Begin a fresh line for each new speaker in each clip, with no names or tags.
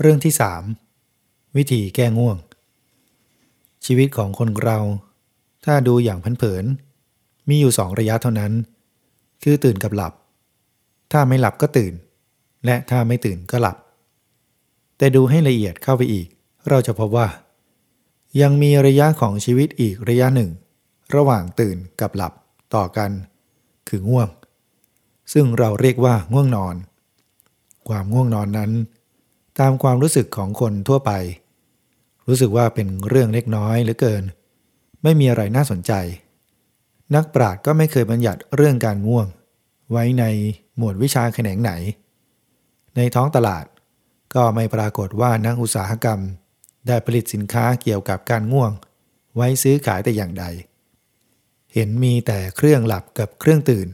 เรื่องที่สามวิธีแก้ง่วง ชีวิตของคนเรา ถ้าดูอย่างพันเผิน มีอยู่สองระยะเท่านั้น คือตื่นกับหลับ ถ้าไม่หลับก็ตื่น และถ้าไม่ตื่นก็หลับ แต่ดูให้ละเอียดเข้าไปอีก เราจะพบว่า ยังมีระยะของชีวิตอีกระยะหนึ่ง ระหว่างตื่นกับหลับต่อกัน คือง่วง ซึ่งเราเรียกว่าง่วงนอน ความง่วงนอนนั้น ตามความรู้สึกของคนทั่วไป รู้สึกว่าเป็นเรื่องเล็กน้อยเหลือเกิน ไม่มีอะไรน่าสนใจ นักปราชญ์ก็ไม่เคยบัญญัติเรื่องการง่วง ไว้ในหมวดวิชาแขนงไหน ในท้องตลาดก็ไม่ปรากฏว่านักอุตสาหกรรม ได้ผลิตสินค้าเกี่ยวกับการง่วง ไว้ซื้อขายแต่อย่างใด เห็นมีแต่เครื่องหลับกับเครื่องตื่น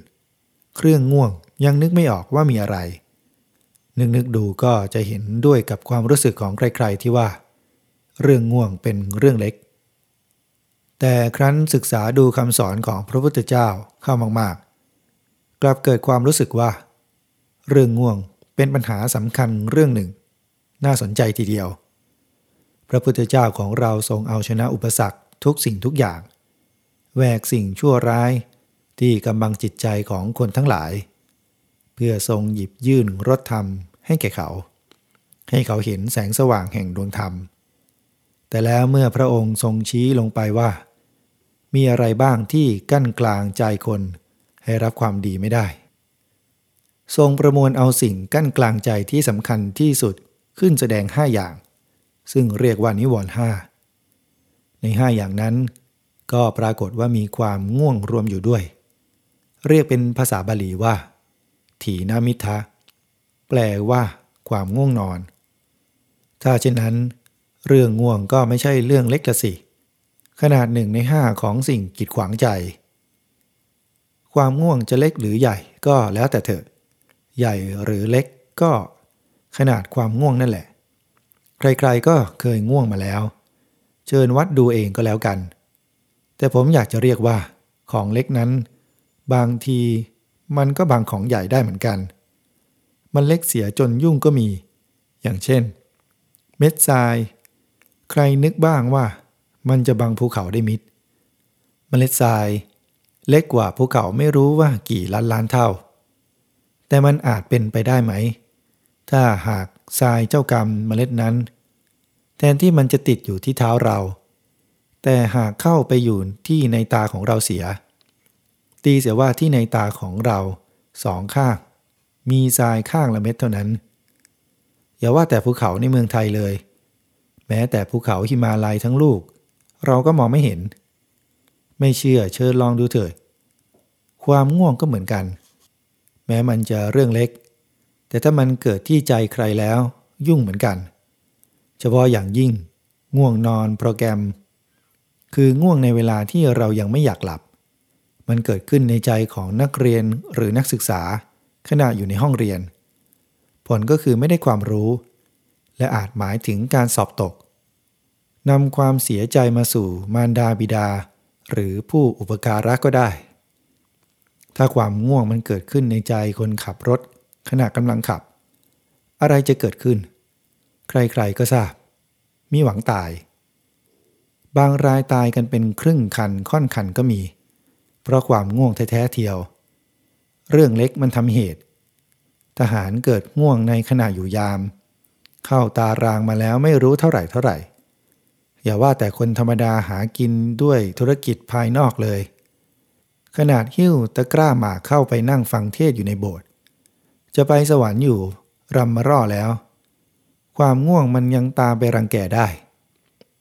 เครื่องง่วงยังนึกไม่ออกว่ามีอะไร นึกนึกดูก็จะเห็นด้วยกับความรู้สึกของใครๆที่ว่า เรื่องง่วงเป็นเรื่องเล็ก แต่ครั้นศึกษาดูคำสอนของพระพุทธเจ้าเข้ามากๆ กลับเกิดความรู้สึกว่า เรื่องง่วงเป็นปัญหาสำคัญเรื่องหนึ่ง น่าสนใจทีเดียว พระพุทธเจ้าของเราทรงเอาชนะอุปสรรคทุกสิ่งทุกอย่างแวกสิ่งชั่วร้ายที่กำบังจิตใจของคนทั้งหลาย เพื่อทรงหยิบยื่นรถธรรมให้แก่เขา ให้เขาเห็นแสงสว่างแห่งดวงธรรม แต่แล้วเมื่อพระองค์ทรงชี้ลงไปว่า มีอะไรบ้างที่กั้นกลางใจคนให้รับความดีไม่ได้ ทรงประมวลเอาสิ่งกั้นกลางใจที่สำคัญที่สุดขึ้นแสดงห้าอย่าง ซึ่งเรียกว่านิวรณ์ห้าในห้าอย่างนั้นก็ปรากฏว่ามีความง่วงรวมอยู่ด้วย เรียกเป็นภาษาบาลีว่า ถีนามิทะ แปลว่า ความง่วงนอน ถ้าเช่นนั้น เรื่องง่วงก็ไม่ใช่เรื่องเล็กละสิ ขนาดหนึ่งในห้าของสิ่งกีดขวางใจ ความง่วงจะเล็กหรือใหญ่ก็แล้วแต่เถอะ ใหญ่หรือเล็กก็ ขนาดความง่วงนั่นแหละ ใครๆก็เคยง่วงมาแล้ว เชิญวัดดูเองก็แล้วกัน แต่ผมอยากจะเรียกว่า ของเล็กนั้น บางที มันก็บางของใหญ่ได้เหมือนกัน มันเล็กเสียจนยุ่งก็มี อย่างเช่น เม็ดทราย ใครนึกบ้างว่า มันจะบังภูเขาได้มิดมเมล็ดทราย เล็กกว่าภูเขาไม่รู้ว่ากี่ล้านล้านเท่า แต่มันอาจเป็นไปได้ไหม ถ้าหากทรายเจ้ากรรมเมล็ดนั้น แทนที่มันจะติดอยู่ที่เท้าเรา แต่หากเข้าไปอยู่ที่ในตาของเราเสีย ตีเสียว่าที่ในตาของเราสองข้าง มีทรายข้างละเม็ดเท่านั้น อย่าว่าแต่ภูเขาในเมืองไทยเลย แม้แต่ภูเขาหิมาลัยทั้งลูก เราก็มองไม่เห็น ไม่เชื่อเชิญลองดูเถิดความง่วงก็เหมือนกัน แม้มันจะเรื่องเล็ก แต่ถ้ามันเกิดที่ใจใครแล้ว ยุ่งเหมือนกัน เฉพาะอย่างยิ่ง ง่วงนอนโปรแกรม คือง่วงในเวลาที่เรายังไม่อยากหลับ มันเกิดขึ้นในใจของนักเรียนหรือนักศึกษา ขณะอยู่ในห้องเรียน ผลก็คือไม่ได้ความรู้ และอาจหมายถึงการสอบตกนำความเสียใจมาสู่มารดาบิดา หรือผู้อุปการะก็ได้ ถ้าความง่วงมันเกิดขึ้นในใจคนขับรถ ขณะกำลังขับ อะไรจะเกิดขึ้น ใครๆก็ทราบ มีหวังตาย บางรายตายกันเป็นครึ่งคันค่อนคันก็มี เพราะความง่วงแท้ๆเทียว เรื่องเล็กมันทำเหตุ ทหารเกิดง่วงในขณะอยู่ยาม เข้าตารางมาแล้วไม่รู้เท่าไหร่เท่าไหร่ อย่าว่าแต่คนธรรมดาหากินด้วยธุรกิจภายนอกเลย ขนาดหิ้วตะกร้าหมากเข้าไปนั่งฟังเทศอยู่ในโบสถ์จะไปสวรรค์อยู่รำมาร่อแล้ว ความง่วงมันยังตามไปรังแกได้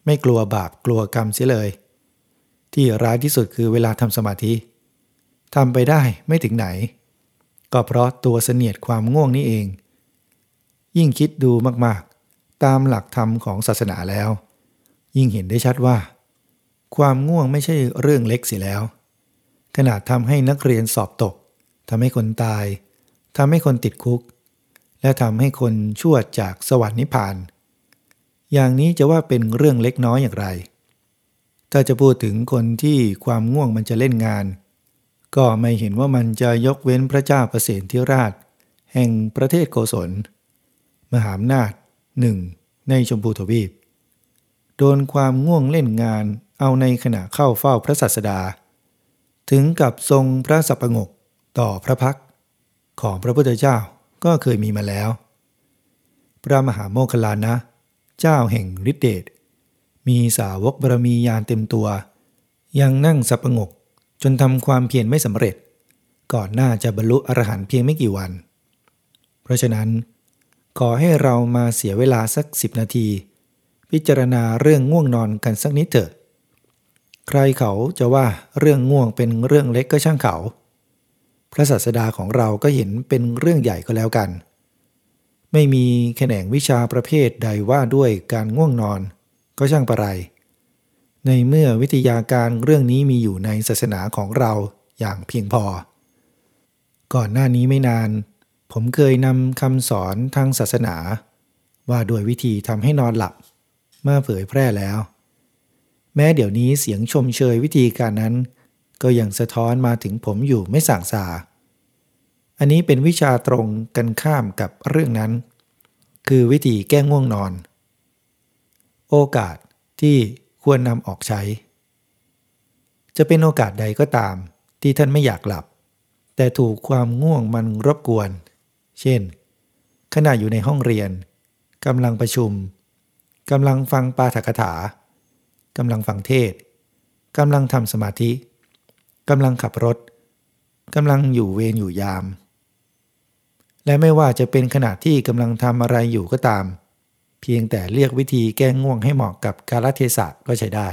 ไม่กลัวบาปกลัวกรรมเสียเลย ที่ร้ายที่สุดคือเวลาทำสมาธิทำไปได้ไม่ถึงไหน ก็เพราะตัวเสนียดความง่วงนี้เอง ยิ่งคิดดูมากๆ ตามหลักธรรมของศาสนาแล้ว ยิ่งเห็นได้ชัดว่า ความง่วงไม่ใช่เรื่องเล็กสิแล้ว ขนาดทำให้นักเรียนสอบตกทำให้คนตายทำให้คนติดคุก และทำให้คนชั่วจากสวรรค์นิพพาน อย่างนี้จะว่าเป็นเรื่องเล็กน้อยอย่างไร ถ้าจะพูดถึงคนที่ความง่วงมันจะเล่นงาน ก็ไม่เห็นว่ามันจะยกเว้นพระเจ้าประสิทธิราช แห่งประเทศโกศล มหาอำนาจหนึ่งในชมพูทวีป โดนความง่วงเล่นงานเอาในขณะเข้าเฝ้าพระศาสดา ถึงกับทรงพระสัพงกต่อพระพักของพระพุทธเจ้าก็เคยมีมาแล้ว พระมหาโมคคลานะ เจ้าแห่งฤทธิเดช มีสาวกบารมียานเต็มตัว ยังนั่งสับงกจนทำความเพียรไม่สำเร็จ ก่อนหน้าจะบรรลุอรหันต์เพียงไม่กี่วัน เพราะฉะนั้น ขอให้เรามาเสียเวลาสักสิบนาที พิจารณาเรื่องง่วงนอนกันสักนิดเถอะ ใครเขาจะว่าเรื่องง่วงเป็นเรื่องเล็กก็ช่างเขา พระศาสดาของเราก็เห็นเป็นเรื่องใหญ่ก็แล้วกัน ไม่มีแขนงวิชาประเภทใดว่าด้วยการง่วงนอน ก็ช่างประไร ในเมื่อวิทยาการเรื่องนี้มีอยู่ในศาสนาของเราอย่างเพียงพอ ก่อนหน้านี้ไม่นาน ผมเคยนำคำสอนทางศาสนา ว่าด้วยวิธีทำให้นอนหลับมาเผยแพร่แล้ว แม้เดี๋ยวนี้เสียงชมเชยวิธีการนั้น ก็ยังสะท้อนมาถึงผมอยู่ไม่สั่งสาอันนี้เป็นวิชาตรงกันข้ามกับเรื่องนั้น คือวิธีแก้ง่วงนอน โอกาสที่ควรนำออกใช้ จะเป็นโอกาสใดก็ตามที่ท่านไม่อยากหลับ แต่ถูกความง่วงมันรบกวน เช่น ขณะอยู่ในห้องเรียนกำลังประชุมกำลังฟังปาฐกถากำลังฟังเทศกำลังทำสมาธิกำลังขับรถกำลังอยู่เวรอยู่ยาม และไม่ว่าจะเป็นขณะที่กำลังทำอะไรอยู่ก็ตาม เพียงแต่เรียกวิธีแก้ง่วงให้เหมาะกับกาลเทศะก็ใช้ได้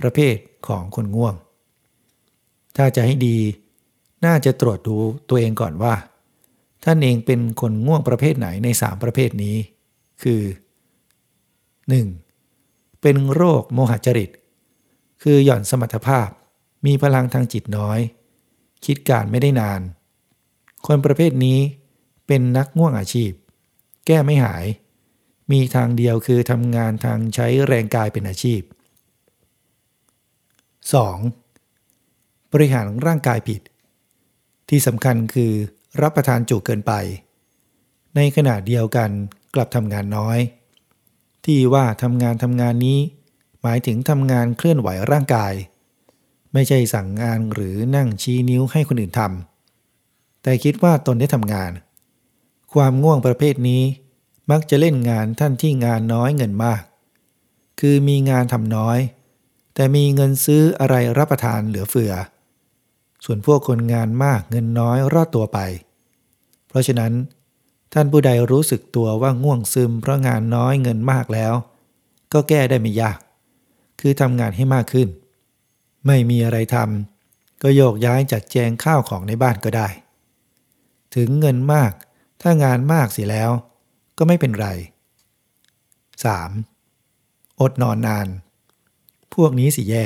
ประเภทของคนง่วง ถ้าจะให้ดี น่าจะตรวจดูตัวเองก่อนว่า ท่านเองเป็นคนง่วงประเภทไหนในสามประเภทนี้ คือ 1. เป็นโรคโมหจริต คือหย่อนสมรรถภาพ มีพลังทางจิตน้อย คิดการไม่ได้นาน คนประเภทนี้เป็นนักง่วงอาชีพ แก้ไม่หาย มีทางเดียวคือทำงานทางใช้แรงกายเป็นอาชีพ 2. บริหารร่างกายผิด ที่สำคัญคือรับประทานจุเกินไป ในขณะเดียวกันกลับทำงานน้อย ที่ว่าทำงานทำงานนี้ หมายถึงทำงานเคลื่อนไหวร่างกาย ไม่ใช่สั่งงานหรือนั่งชี้นิ้วให้คนอื่นทำแต่คิดว่าตนได้ทำงาน ความง่วงประเภทนี้มักจะเล่นงานท่านที่งานน้อยเงินมาก คือมีงานทำน้อย แต่มีเงินซื้ออะไรรับประทานเหลือเฟือ ส่วนพวกคนงานมากเงินน้อยรอดตัวไป เพราะฉะนั้น ท่านผู้ใดรู้สึกตัวว่าง่วงซึมเพราะงานน้อยเงินมากแล้ว ก็แก้ได้ไม่ยาก คือทำงานให้มากขึ้น ไม่มีอะไรทำก็โยกย้ายจัดแจงข้าวของในบ้านก็ได้ ถึงเงินมาก ถ้างานมากเสียแล้ว ก็ไม่เป็นไร 3. อดนอนนาน พวกนี้สิแย่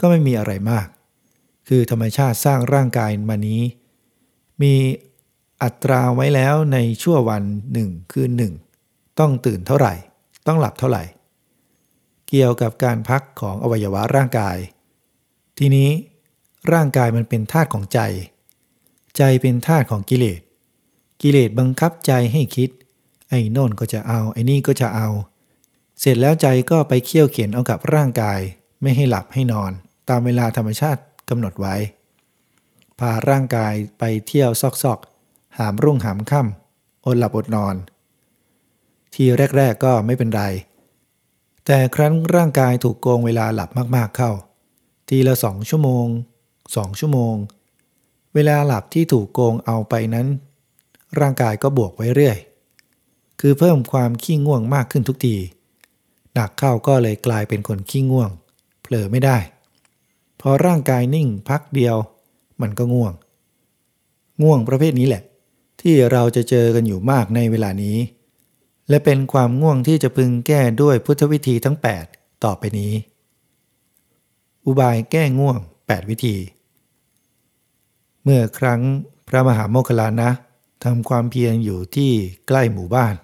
ก็ไม่มีอะไรมาก คือธรรมชาติสร้างร่างกายมานี้ มีอัตราไว้แล้วในชั่ววันหนึ่งคืนหนึ่งต้องตื่นเท่าไหร่ ต้องหลับเท่าไหร่ เกี่ยวกับการพักของอวัยวะร่างกาย ทีนี้ร่างกายมันเป็นธาตุของใจ ใจเป็นธาตุของกิเลส กิเลสบังคับใจให้คิด ไอ้โน่นก็จะเอา ไอ้นี่ก็จะเอา เสร็จแล้วใจก็ไปเคี่ยวเขียนเอากับร่างกาย ไม่ให้หลับให้นอน ตามเวลาธรรมชาติกำหนดไว้ พาร่างกายไปเที่ยวซอกๆ หามรุ่งหามค่ำอดหลับอดนอน ทีแรก ๆก็ไม่เป็นไร แต่ครั้นร่างกายถูกโกงเวลาหลับมากๆเข้า ทีละสองชั่วโมงสองชั่วโมง เวลาหลับที่ถูกโกงเอาไปนั้น ร่างกายก็บวกไว้เรื่อย คือเพิ่มความขี้ง่วงมากขึ้นทุกที หนักเข้าก็เลยกลายเป็นคนขี้ง่วง เผลอไม่ได้ พอร่างกายนิ่งพักเดียว มันก็ง่วง ง่วงประเภทนี้แหละ ที่เราจะเจอกันอยู่มากในเวลานี้ และเป็นความง่วงที่จะพึงแก้ด้วยพุทธวิธีทั้ง 8 ต่อไปนี้ อุบายแก้ง่วง 8 วิธี เมื่อครั้งพระมหาโมคคลลานะ ทำความเพียรอยู่ที่ใกล้หมู่บ้าน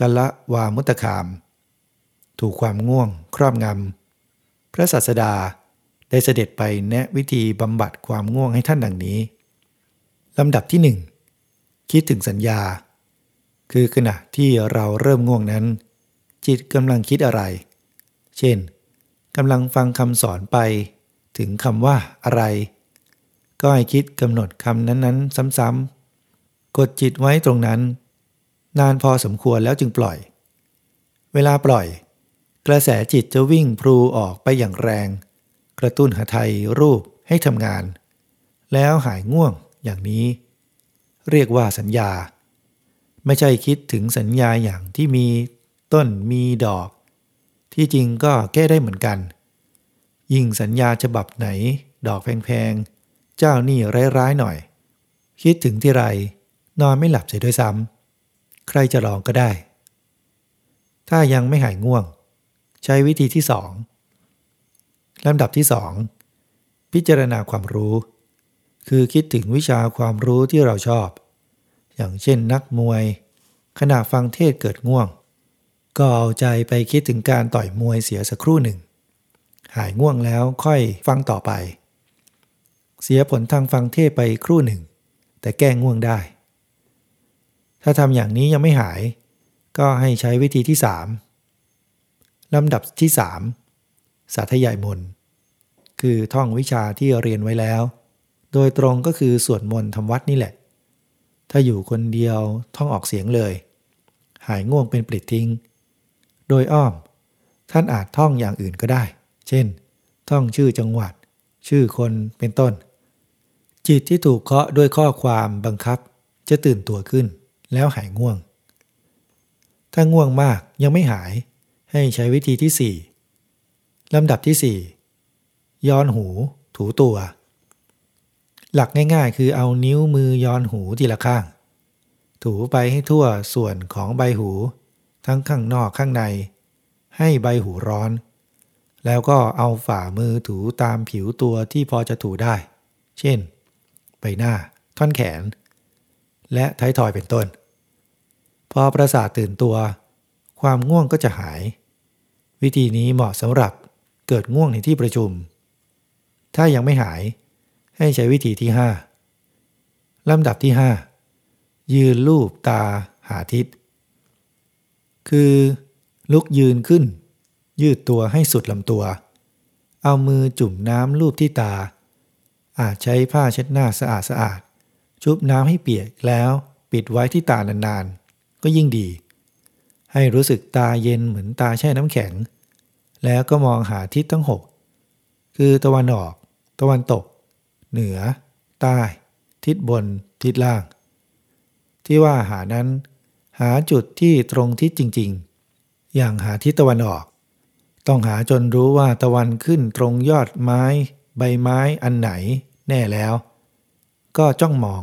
กัลละวามุตคาม ถูกความง่วงครอบงำ พระศาสดาได้เสด็จไปแนะวิธีบำบัดความง่วงให้ท่านดังนี้ลำดับที่หนึ่งคิดถึงสัญญา คือขณะที่เราเริ่มง่วงนั้น จิตกำลังคิดอะไร เช่นกำลังฟังคำสอนไป ถึงคำว่าอะไร ก็ให้คิดกำหนดคำนั้นๆ ซ้ำๆ กดจิตไว้ตรงนั้น นานพอสมควรแล้วจึงปล่อย เวลาปล่อย กระแสจิตจะวิ่งพลูออกไปอย่างแรง กระตุ้นหทัยรูปให้ทำงาน แล้วหายง่วงอย่างนี้ เรียกว่าสัญญา ไม่ใช่คิดถึงสัญญาอย่างที่มีต้นมีดอก ที่จริงก็แก้ได้เหมือนกัน ยิ่งสัญญาฉบับไหน ดอกแพงๆ เจ้านี่ร้ายๆหน่อย คิดถึงที่ไร นอนไม่หลับเสียด้วยซ้ำใครจะลองก็ได้ ถ้ายังไม่หายง่วง ใช้วิธีที่สองลำดับที่สองพิจารณาความรู้ คือคิดถึงวิชาความรู้ที่เราชอบ อย่างเช่นนักมวย ขณะฟังเทศเกิดง่วง ก็เอาใจไปคิดถึงการต่อยมวยเสียสักครู่หนึ่ง หายง่วงแล้วค่อยฟังต่อไป เสียผลทางฟังเทศไปครู่หนึ่ง แต่แก้ง่วงได้ ถ้าทำอย่างนี้ยังไม่หาย ก็ให้ใช้วิธีที่สามลำดับที่สามสาธยายมนคือท่องวิชาที่เรียนไว้แล้ว โดยตรงก็คือสวดมนต์ทำวัดนี่แหละ ถ้าอยู่คนเดียวท่องออกเสียงเลย หายง่วงเป็นปลิดทิ้ง โดยอ้อม ท่านอาจท่องอย่างอื่นก็ได้ เช่น ท่องชื่อจังหวัด ชื่อคนเป็นต้น จิตที่ถูกเคาะด้วยข้อความบังคับ จะตื่นตัวขึ้น แล้วหายง่วง ถ้าง่วงมากยังไม่หาย ให้ใช้วิธีที่สี่ลำดับที่สี่ย้อนหูถูตัว หลักง่ายๆ คือเอานิ้วมือย้อนหูทีละข้าง ถูไปให้ทั่วส่วนของใบหู ทั้งข้างนอกข้างใน ให้ใบหูร้อน แล้วก็เอาฝ่ามือถูตามผิวตัวที่พอจะถูได้ เช่น ใบหน้า ท่อนแขน และท้ายทอยเป็นต้น พอประสาทตื่นตัว ความง่วงก็จะหาย วิธีนี้เหมาะสำหรับเกิดง่วงในที่ประชุม ถ้ายังไม่หาย ให้ใช้วิธีที่ 5 ลำดับที่ 5 ยืนลูบตาหาทิศ คือลุกยืนขึ้น ยืดตัวให้สุดลำตัว เอามือจุ่มน้ำลูบที่ตา อาจใช้ผ้าเช็ดหน้าสะอาดสะอาด ชุบน้ำให้เปียกแล้วปิดไว้ที่ตานานๆ ก็ยิ่งดี ให้รู้สึกตาเย็นเหมือนตาแช่น้ำแข็ง แล้วก็มองหาทิศทั้งหกคือตะวันออก ตะวันตก เหนือ ใต้ ทิศบน ทิศล่าง ที่ว่าหานั้น หาจุดที่ตรงทิศจริงๆ อย่างหาทิศตะวันออก ต้องหาจนรู้ว่าตะวันขึ้นตรงยอดไม้ ใบไม้อันไหนแน่แล้ว ก็จ้องมอง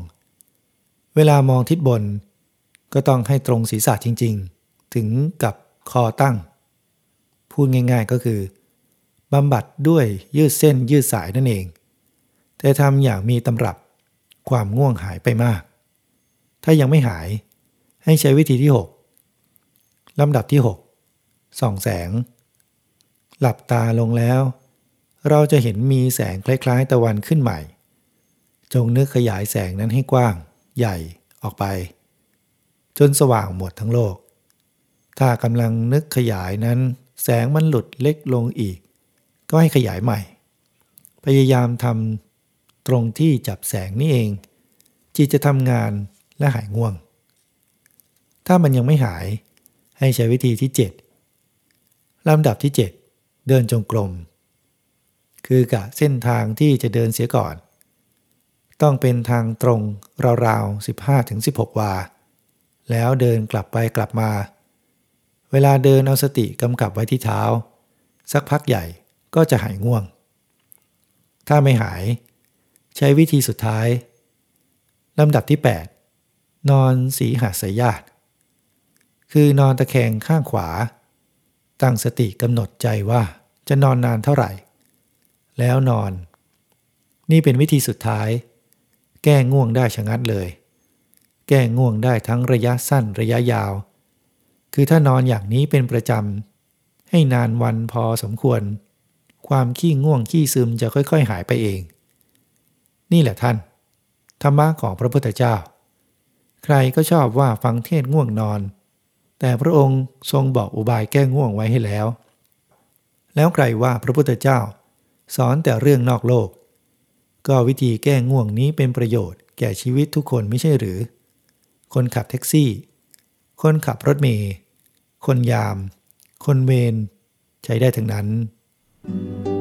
เวลามองทิศบน ก็ต้องให้ตรงศีรษะจริง ๆ ถึงกับคอตั้ง พูดง่าย ๆก็คือบำบัดด้วยยืดเส้นยืดสายนั่นเอง แต่ทำอย่างมีตำรับความง่วงหายไปมาก ถ้ายังไม่หายให้ใช้วิธีที่ 6 ลำดับที่ 6 ส่องแสง หลับตาลงแล้ว เราจะเห็นมีแสงคล้ายๆ ตะวันขึ้นใหม่ จงนึกขยายแสงนั้นให้กว้าง ใหญ่ออกไป จนสว่างหมดทั้งโลก ถ้ากำลังนึกขยายนั้น แสงมันหลุดเล็กลงอีก ก็ให้ขยายใหม่ พยายามทำตรงที่จับแสงนี่เองจิตจะทำงานและหายง่วง ถ้ามันยังไม่หายให้ใช้วิธีที่ 7ลำดับที่ 7 เดินจงกรมคือกะเส้นทางที่จะเดินเสียก่อน ต้องเป็นทางตรงราวๆ 15-16 วา แล้วเดินกลับไปกลับมา เวลาเดินเอาสติกำกับไว้ที่เท้า สักพักใหญ่ก็จะหายง่วง ถ้าไม่หาย ใช้วิธีสุดท้ายลำดับที่ 8 นอนสีหาสยาตคือนอนตะแคงข้างขวา ตั้งสติกำหนดใจว่าจะนอนนานเท่าไหร่ แล้วนอน นี่เป็นวิธีสุดท้าย แก้ง่วงได้ชะงัดเลย แก้ง่วงได้ทั้งระยะสั้นระยะยาว คือถ้านอนอย่างนี้เป็นประจำ ให้นานวันพอสมควร ความขี้ง่วงขี้ซึมจะค่อยๆ หายไปเอง นี่แหละท่าน ธรรมะของพระพุทธเจ้า ใครก็ชอบว่าฟังเทศง่วงนอน แต่พระองค์ทรงบอกอุบายแก้ง่วงไว้ให้แล้ว แล้วใครว่าพระพุทธเจ้า สอนแต่เรื่องนอกโลก ก็วิธีแก้ง่วงนี้เป็นประโยชน์แก่ชีวิตทุกคนไม่ใช่หรือ คนขับแท็กซี่ คนขับรถเมย์คนยาม คนเวรใช้ได้ทั้งนั้น thank you